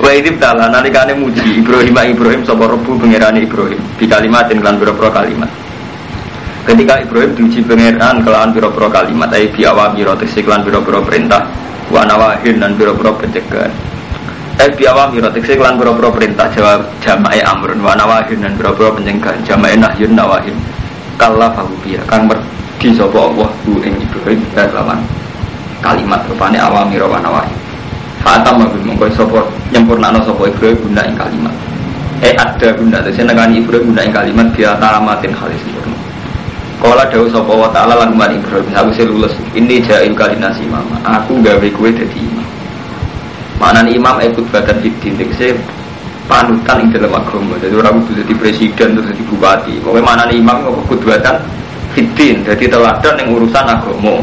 Wa idib tala nalikane muji Ibrahim Ibrahim sapa rebu pangerane Ibrahim di kalimat lan pira-pira kalimat. Ketika Ibrahim diuji pangeran kelawan pira-pira kalimat ai bi awamir tegese lan pira-pira perintah wa nawahin dan pira-pira pencegahan. Ai bi awamir tegese lan pira-pira perintah jawab jamae amrun wa nawahin dan pira-pira pencegahan jamae nahyun nawahin. Kalla fahu biya kang merdi sapa Allah bu ing Ibrahim lawan kalimat rupane awamir wa nawahin. Fatam mabul mongko sapa nyempurnakno sapa Ibrahim guna ing kalimat. Eh ada guna tegese nekani Ibrahim guna ing kalimat dia tamatin halis sempurna. Kala dawu sapa wa ta'ala lan mari Ibrahim sing lulus ini jail kalinasi mama. Aku gawe kowe dadi imam. Manan imam ikut badan fitin tegese panutan ing dalam agama. Jadi orang kudu jadi presiden terus jadi bupati. Pokoknya mana imam kok kudwatan fitin. Jadi teladan yang urusan agama.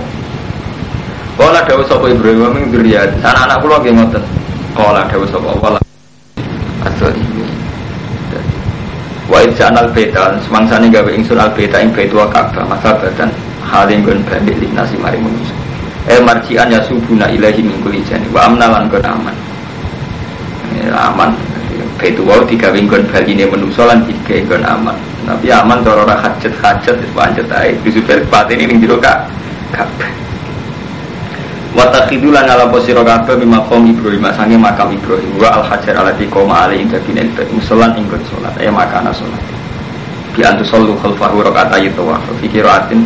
Kala dawu sapa Ibrahim min dzurriyyati. Anak-anak kula nggih ngoten. Kala dawu sapa Allah. Adzalimi. Wa idza anal beta semangsane gawe ingsun al beta ing baitu Ka'bah masa badan halim gun balik linasi mari manusa. Eh marjian ya subuna ilahi min kulli jani wa amnalan gun aman. Aman. Baitu wau digawe gun baline manusa lan digawe gun aman. Tapi aman cara ora hajat-hajat wis pancet ae. Bisu balik ini ning jero Ka'bah. Watakhidu lan ala posiro kabeh mimma qaum Ibrahim makam Ibrahim wa al hajar alati qoma ali ing dadi nek musolan ing kon salat ya makana salat bi antu sallu khalfahu rakaat ayat wa fi qiraatin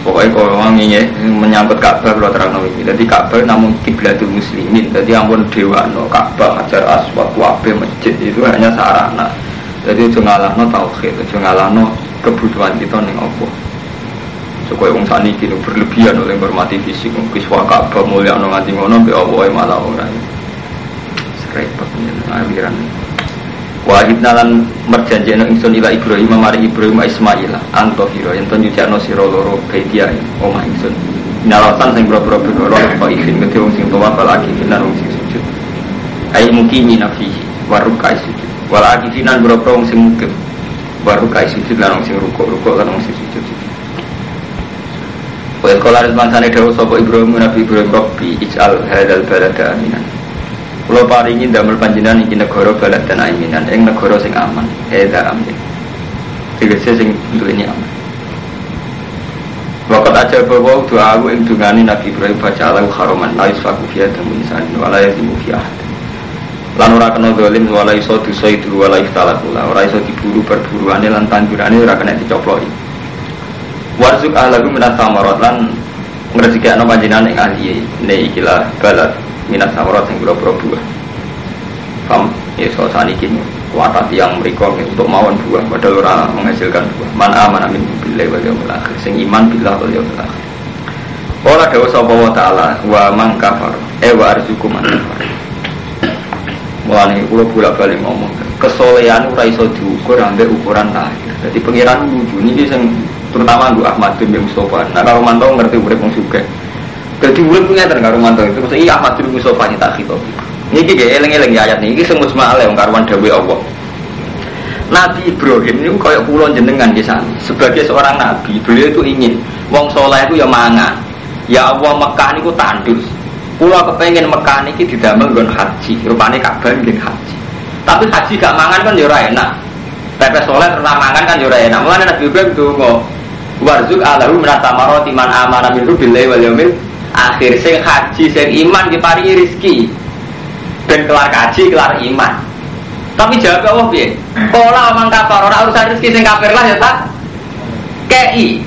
pokoknya kalau orang ini menyambut Ka'bah kalau terang ini jadi Ka'bah namun kiblatul muslimin. Jadi ampun dewa no Ka'bah hajar aswad wabe masjid itu hanya sarana. Jadi jangan no tauhid jangan no kebutuhan kita nih Allah Supaya wong sani kini berlebihan oleh hormati fisik. Kiswa Ka'bah mulia no nganti ngono Be Allah malah orang. Serepot aliran Wahid nalan merjanjeno ingsun ila Ibrahim mari Ibrahim Ismail anto hiro yen ton nyujakno sira loro baitia omah ingsun. Nalasan sing boro-boro boro kok izin ngete wong sing tuwa bal akifinan wong sing sujud. Ai mukimi nafihi warukai sujud. Wal akifinan boro-boro wong sing mukim warukai sujud lan wong sing rukuk-rukuk lan wong sing sujud. Wa qala rizmansane dawu sapa Ibrahim Nabi Ibrahim Rabbi ij'al hadzal balada aminan. Kula paringi damel panjenengan iki negara balad dan aminan ing negara sing aman, eda amin. Tegese sing duweni aman. Wakat aja bahwa doa aku ing dungani Nabi Ibrahim baca alau haroman la yusfaku fiha damu insan wa la yazimu fiha lan ora kena dolim wala iso dosa itu wala iftalakula ora iso diburu perburuane lan tandurane ora kena dicoploki warzuk ahlahu minat samarat lan ngresikakno panjenengan ing ahli ne ikilah balad minat samarat sing pira-pira buah. Pam ya so saniki kuatat yang mereka untuk mawon buah. Padahal orang menghasilkan buah. Man aman amin billahi wal yaumil akhir. Sing iman billah wal yaumil akhir. Ora dawa sapa wa ta'ala wa man kafar. Eh wa arzuku man kafar. Mulane kula bolak-balik ngomong kesolehan ora iso diukur ambek ukuran lahir. Jadi pengiran lucu niki sing terutama Gu Ahmad bin Mustafa. Nah kalau mantau ngerti urip wong. Jadi urip ngeten karo mantau itu maksudnya iya Ahmad bin Mustafa nyata khitab. Niki ge eling-eling ya ayat niki sing musma'al yang karuan dawuh Allah. Nabi Ibrahim ini kayak pulau jenengan di sana. Sebagai seorang nabi, beliau itu ingin wong soleh itu ya mangan. Ya Allah Mekah niku tandus. Pulau kepengen Mekah niki didamel nggon haji, rupane Ka'bah nggon haji. Tapi haji gak mangan kan ya ora enak. Pepes soleh ora mangan kan ya ora enak. Mulane Nabi Ibrahim donga warzuk alahu minata maroti man amana minhu billahi wal akhir sing haji sing iman diparingi rezeki. Ben kelar haji kelar iman. Tapi jawab Allah piye? Pola omong kafir ora urusan rezeki sing kafir lah ya tak. KI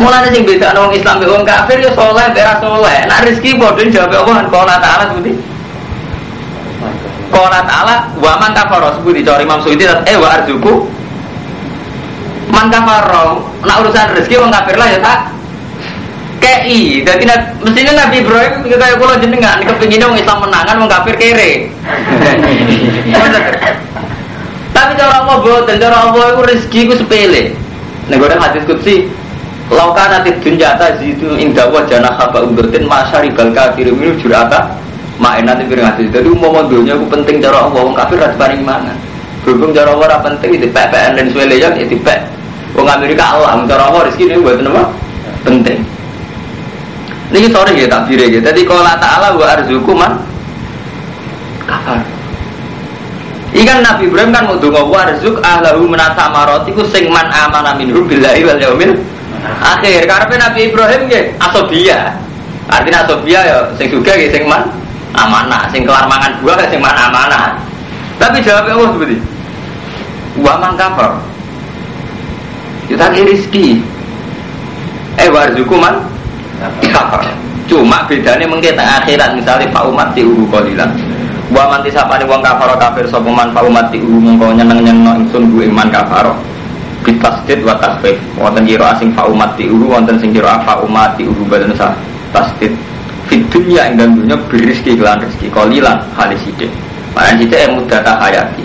Mulane sing beda wong Islam mbek wong kafir ya saleh mbek ra saleh. Nek rezeki padha jawab Allah kan qala ta'ala sebuti. Qala ta'ala wa man kafara sebuti cari Imam Suyuti eh wa arzuku man kafara. Nek urusan rezeki wong kafir lah ya tak. KI, jadi mestinya Nabi Ibrahim kayak pulau jenengan kepingin wong Islam menangan wong kafir kere. Tapi cara Allah boten, cara Allah itu rezeki ku sepele. Nek ora hadis kutsi, Lauka nanti dunjata zitu indah wajana haba umbertin masyari bal kafir minum jurata main nanti piring hati. Jadi umum dunia aku penting cara Allah wong kafir rasa paling mana. Berhubung cara Allah penting itu PPN dan yang itu pek. Wong Amerika alam cara apa rezeki ini buat apa? Penting. Ini sore ya tak bire gitu. Jadi kalau Taala wa arzuku man kafar. Ikan Nabi Ibrahim kan mau donga warzuk ahlahu menata marot iku sing man amana minhum billahi wal yaumil akhir. Karena Nabi Ibrahim nggih asobia. Artinya asobia ya sing juga nggih sing man amanah, sing kelar mangan buah sing man amanah. Tapi jawabnya Allah seperti Wa man kafar. Kita rezeki. Eh warzuku man kafar. Cuma bedanya mungkin akhirat misalnya Pak Umat di Uhu Kolilan. Wa man tisapane wong kafaro kafir sapa man Pak Umat di Uhu mongko nyeneng-nyeneng ingsun bu iman kafaro. Bitasdid wa tasfif. Wonten kira asing Pak Umat di Uhu wonten sing kira Pak Umat di Uhu badan sah tasdid. Fit dunia ing dunia berizki kelan rezeki kolilan halis sidik. Makanya sidik yang mudah tak hayati.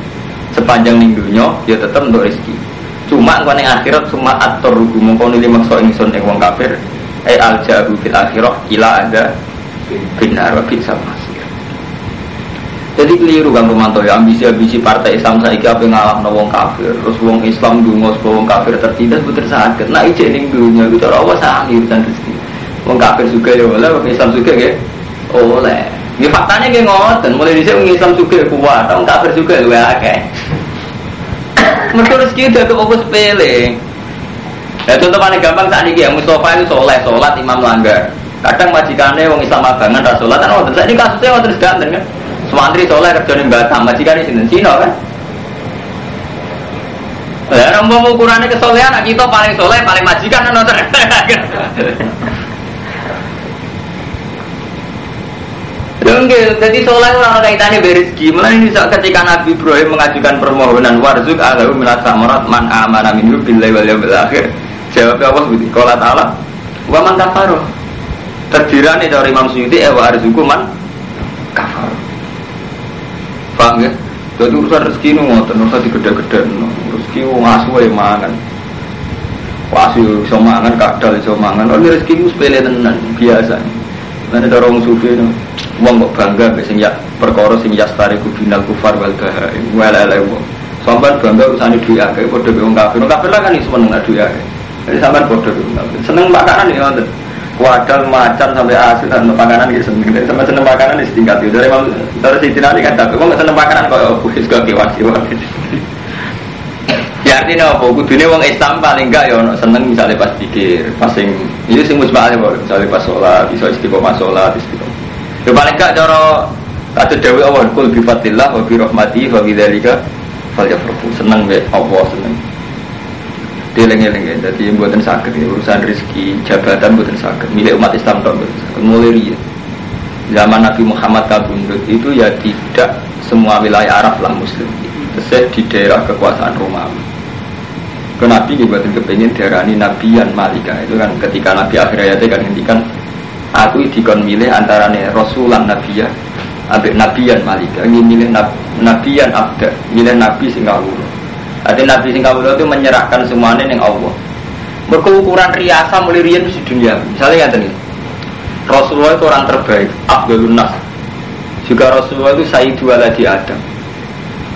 Sepanjang ning dunia dia tetap untuk rezeki. Cuma engko akhirat cuma atur rugu mongko nuli maksa ingsun ing wong kafir eh al jabu fil akhirah ila ada binar wa bisa jadi keliru kan Romanto ya ambisi-ambisi partai Islam saya apa ngalah no wong kafir. Terus wong Islam dungo wong kafir tertindas puter sakit nah ije ning dunia itu Allah sahih dan rezeki. Wong kafir juga ya oleh wong Islam juga ya oleh. Ini faktanya kayak ngoten. Mulai di sini wong Islam juga kuat wong kafir juga luwe akeh. Mereka rezeki udah kefokus sepele Ya contoh paling gampang saat ini ya Mustafa itu soleh, sholat imam langgar. Kadang majikannya wong Islam abangan ras sholat kan oh ini kasusnya terus ganteng kan. Semantri soleh kerja di Batam, majikannya sini Cina kan. Ya, mau ukurannya kesolehan, kita paling soleh, paling majikan kan nonton. Enggak, jadi soleh orang kaitannya berizki. Mulai ini ketika Nabi Ibrahim mengajukan permohonan warzuk alahu minat samarat man amana minhu billahi wal yawmil akhir. Jawab Allah begitu. Kalau Ta'ala Wa man kafaroh Terdiran itu dari Imam Suyuti Eh wa arzuku man kafaroh Paham ya? Jadi urusan rezeki ini ngoten, usah digede-gede Rezeki ngasu ya mangan. Wasu bisa mangan, kadal bisa mangan. Ini rezeki itu sepele tenan, biasa Nanti ada orang sufi itu Wong kok bangga, sing ya perkara sing yastari kubinal kufar wal bahai Wal elai wong Sampai bangga urusan duit akeh, kode wong kafir. Kafir lah kan isu menengah duit akeh jadi sampai bodoh seneng makanan ya nonton. Wadal macan sampai asin dan makanan gitu seneng. Jadi seneng makanan di setingkat itu. Dari dari sisi nanti kan tapi kok seneng makanan kok oh wis kok kiwas kiwas. Ya artinya apa? Kudunya wong Islam paling enggak ya seneng misalnya pas pikir, pas sing itu sing musbah boleh misalnya pas sholat, bisa istiqomah sholat, istiqomah. Ya paling enggak cara kata Dewi Allah kul bi fatillah wa bi seneng be Allah seneng. Dileng-eleng jadi buatan sakit ya, urusan rezeki jabatan buatan sakit milik umat Islam tak mulai. Zaman Nabi Muhammad kabundut itu ya tidak semua wilayah Arab lah Muslim. Terus di daerah kekuasaan Romawi. Ke Nabi buatan kepingin darani Nabian Malika itu kan ketika Nabi akhir ayatnya kan ngendikan aku dikon milih antara nih Rasulan Nabiya Abik Nabian Malika ini milih Nabian Abda milih Nabi Singapura Nanti Nabi sing itu menyerahkan semuanya yang Allah. Berkeukuran riasa mulai rian di dunia. Misalnya yang tadi, Rasulullah itu orang terbaik, Abdul Nas. Juga Rasulullah itu Sayyidu di Adam.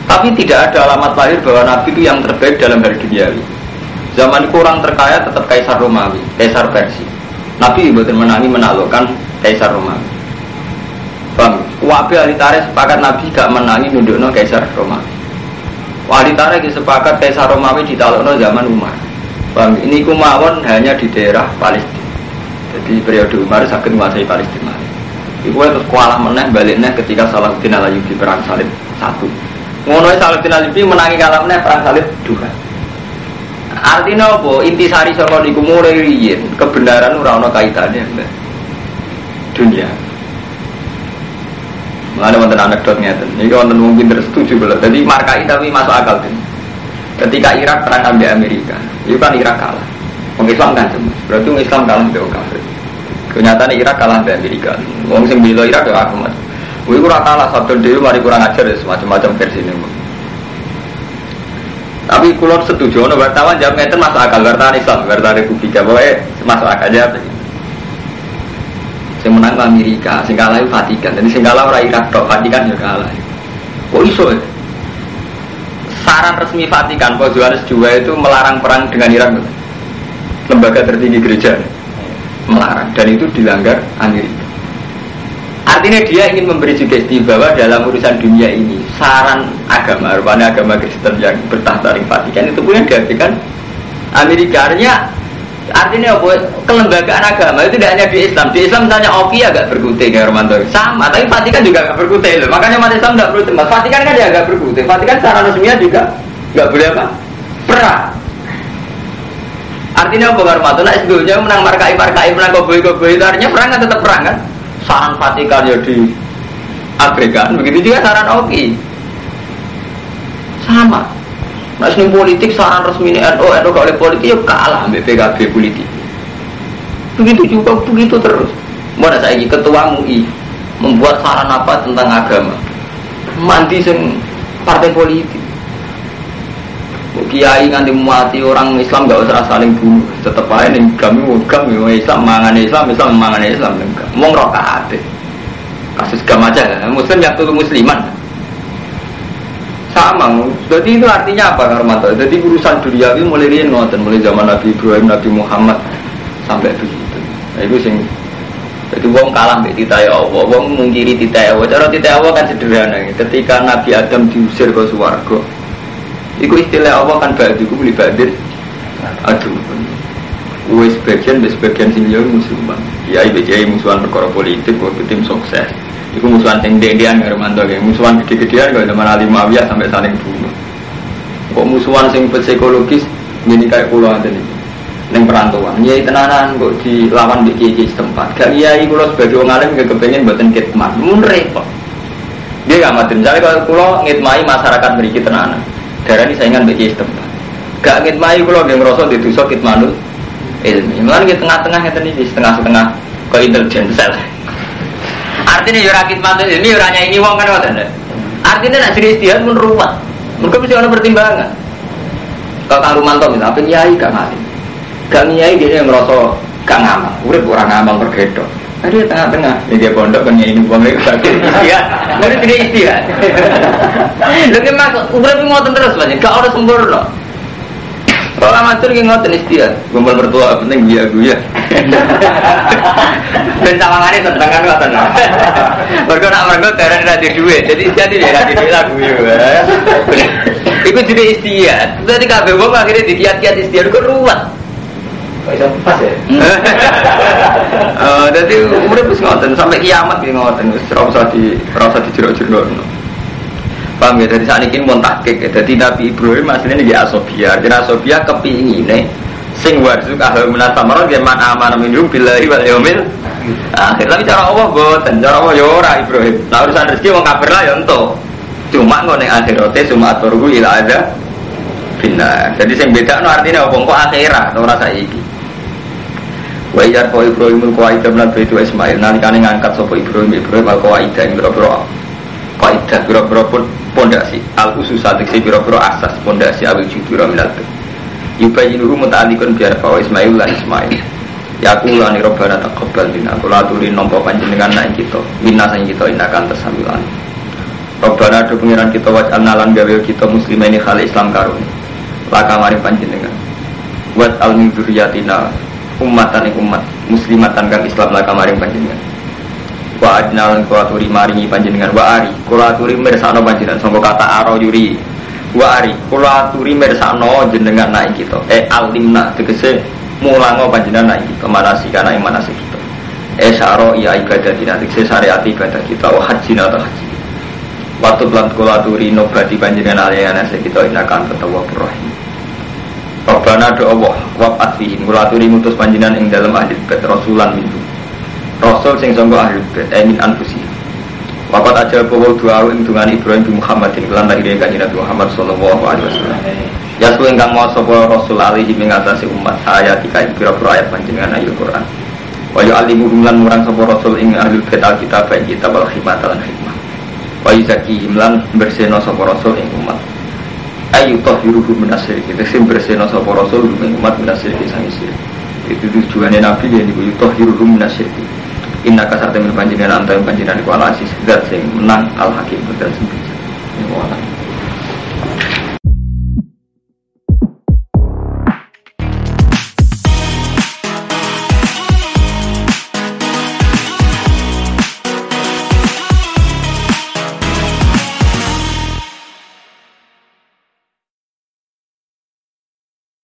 Tapi tidak ada alamat lahir bahwa Nabi itu yang terbaik dalam hal duniawi. Zaman itu orang terkaya tetap Kaisar Romawi, Kaisar Persia. Nabi buatan menangi menaklukkan Kaisar Romawi. Bang, Wabi ahli tarikh sepakat Nabi gak menangi nundukno Kaisar Romawi. Wali tarik sepakat Kaisar Romawi di Talono zaman Umar. Bang, ini kumawon hanya di daerah Palestina. Jadi periode Umar sakit menguasai Palestina. Ibu itu kualah meneh baliknya ketika Salahuddin Alayubi perang salib satu. Ngono Salahuddin Alayubi menangi kalah meneh perang salib dua. Artinya apa? Intisari saka niku riyin kebenaran ora mbak. Dunia. Ada wonten anekdotnya tuh. Ini wonten wong pinter setuju. Jadi markai tapi masuk akal tuh. Ketika Irak perang ambil Amerika, itu kan Irak kalah. Wong Islam kan cuma. Berarti wong Islam kalah ambil kafir. Kenyataan Irak kalah ambil Amerika. Wong sing Irak ya aku mas. Wih kurang kalah satu dewi mari kurang ajar ya semacam-macam versi ini. Tapi kulon setuju, no wartawan jawab ngeten masuk akal, wartawan Islam, wartawan Republika, pokoknya masuk akal aja. Sing menang Amerika, sing kalah Vatikan. Jadi sing kalah orang Irak tok, Vatikan juga kalah. Kok iso ya? saran resmi Vatikan Paus Yohanes II itu melarang perang dengan Irak lembaga tertinggi gereja melarang dan itu dilanggar Amerika artinya dia ingin memberi sugesti bahwa dalam urusan dunia ini saran agama rupanya agama Kristen yang bertahta di Vatikan itu punya diartikan Amerika artinya apa? Kelembagaan agama itu tidak hanya di Islam. Di Islam misalnya Oki agak berkutik ya Romanto sama tapi Vatikan juga agak berkutik loh. Makanya umat Islam tidak perlu tempat Vatikan kan dia agak berkutik. Vatikan secara resminya juga nggak boleh apa? Perang. Artinya apa Romanto? Nah sebelumnya menang markai markai menang koboi koboi itu artinya perang kan tetap perang kan? Saran Vatikan ya di abaikan begitu juga saran Oki. Sama Nah, ini politik saran resmi ini NU, NU kalau politik ya kalah ambil PKB politik. Begitu juga, begitu terus. Mana saya ketua MUI membuat saran apa tentang agama? Mandi sing partai politik. Kiai nganti mati orang Islam gak usah saling bunuh. Tetap aja nih kami kami Islam mangan Islam Islam mangan Islam. Mau ngerokok Kasus gam aja. Muslim yang tuh musliman sama jadi itu artinya apa Karmanto jadi urusan duniawi mulai dia ngoten mulai zaman Nabi Ibrahim Nabi Muhammad sampai begitu. Nah, itu sing jadi wong kalah mbek ya Allah wong mungkiri ya Allah. Cara tita ya Allah kan sederhana ketika Nabi Adam diusir ke suwargo itu istilah Allah kan badiku beli badir aduh. Wes sebagian, sebagian sing yo musuhan. Kiai kiai musuhan perkara politik, kok tim sukses. Iku musuhan sing dendian karo mantu kayak musuhan gede-gedean kalau zaman Ali Muawiyah sampai saling bunuh. Kok musuhan sing psikologis ini kayak pulau ada nih. Neng perantauan, nyai tenanan kok dilawan di kiai setempat. Gak iya pulau sebagai orang alim gak kepengen buatan kitman, mun repot. Dia gak mati. Misalnya kalau pulau ngitmai masyarakat beri tenanan, darah ini saingan di kiai setempat. Gak ngitmai pulau yang ngerosot di tusuk kitmanul ilmi. Mulai di tengah-tengah ya di setengah-setengah ke intelijen sel. Artinya ya rakit mantu ini ya orangnya ini wong kan ngoten. Artinya nak jadi istiadat pun ruwet. Mereka mesti ada pertimbangan. Kalau Kang Rumanto misalnya, apa nyai gak ngerti. Gak nyai dia yang ngerasa gak ngamal. Urip orang ngamal bergedok. Tadi tengah-tengah, ya dia pondok kan ini buang lagi sakit iya, baru tidak istiadat. Lagi masuk, urip ngotot terus banyak, gak ada sempurna. Kalau matur ki ngoten istiad, kumpul mertua penting dia guya. Ben sawangane seneng kan ngoten. Mergo nak mergo karena ra duit, jadi istiad iki ra duit lah guyu. Iku jadi istiad. Dadi kabeh wong akhirnya dikiat-kiat istiad kok ruwet. Kok pas ya? Jadi umurnya wis ngoten sampai kiamat ki ngoten wis ora usah di ora usah dijero-jero. Paham ya? Jadi saat ini mau takik ya. Jadi Nabi Ibrahim aslinya ini asobia. Jadi asobia kepingin sing warzuk ahli minat samarat dia man aman minum billahi wal yaumil akhir. Tapi cara Allah boten. Cara Allah ya Ibrahim. Nah urusan rezeki mau kafir lah ya cuma ngono ning akhirate cuma aturku ila ada bina jadi sing beda no artinya apa kok akhirat ora saiki. Wa iyar ko Ibrahim ko aida lan itu Ismail. Nalikane ngangkat sapa Ibrahim Ibrahim qaida ing boro kaidah biro-biro pun pondasi. Al usus si biro-biro asas. Pondasi awil judura minal yubayinuhu muta'alikun biar bahwa Ismail lah Ismail. Ya aku lani robbana taqabbal minna Kula aturi nompo panjenengan naik kita. Minna sang kita inakan tersamilan Robbana do pengiran kita waj'alna lan gawe kita muslimah ini khali Islam karun Laka mari panjenengan. Wat al min Umatan umat Muslimatan kang Islam laka mari panjenengan wa adnal kuraturi maringi panjenengan. Wa ari kuraturi mirsano panjenengan. Sangka kata aro yuri. Wa ari kuraturi mirsano jenengan naik kita. Eh alimna tegese mulango panjenengan naik kita. Manasik kana ing manasik kita. Eh saro iya ibadah dina tegese syariat ibadah kita. Wa haji atau haji. Waktu bulan kulaturi nobati panjenengan aliyana kita. Inakan ketawa rahim. Rabbana do Allah wab'at fihim. Kulaturi mutus panjenengan ing dalam ahli bet rasulan mintu Rasul sing sangka ahli bait eh min anfusi. Wakat aja bawa dua ing dengan Ibrahim bin Muhammadin kelan lahir kanjeng Nabi Muhammad sallallahu alaihi wasallam. Ya suwe ingkang mau sapa Rasul alaihi mengatasi umat saya tiga pira-pira ayat panjenengan ayat Quran. Wa yu'allimu lan murang sapa Rasul ing ahli bait alkitab baik kitab wal hikmah lan hikmah. Wa yuzakihim lan bersihna sapa Rasul ing umat. Ayu tahiruhu minasyirik. Kita sing bersihna sapa Rasul ing umat sang syirik. Itu tujuannya Nabi ya niku yutahiruhu minasyirik. Inna kasar temen panjenengan antarin panjenengan iku ala asis. Zat sing menang al hakim dan sing bijak.